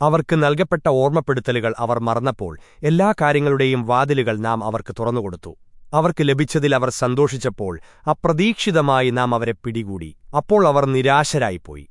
അവർക്ക് നൽകപ്പെട്ട ഓർമ്മപ്പെടുത്തലുകൾ അവർ മറന്നപ്പോൾ എല്ലാ കാര്യങ്ങളുടെയും വാതിലുകൾ നാം അവർക്ക് തുറന്നുകൊടുത്തു. അവർക്ക് ലഭിച്ചതിൽ അവർ സന്തോഷിച്ചപ്പോൾ അപ്രതീക്ഷിതമായി നാം അവരെ പിടികൂടി. അപ്പോൾ അവർ നിരാശരായിപ്പോയി.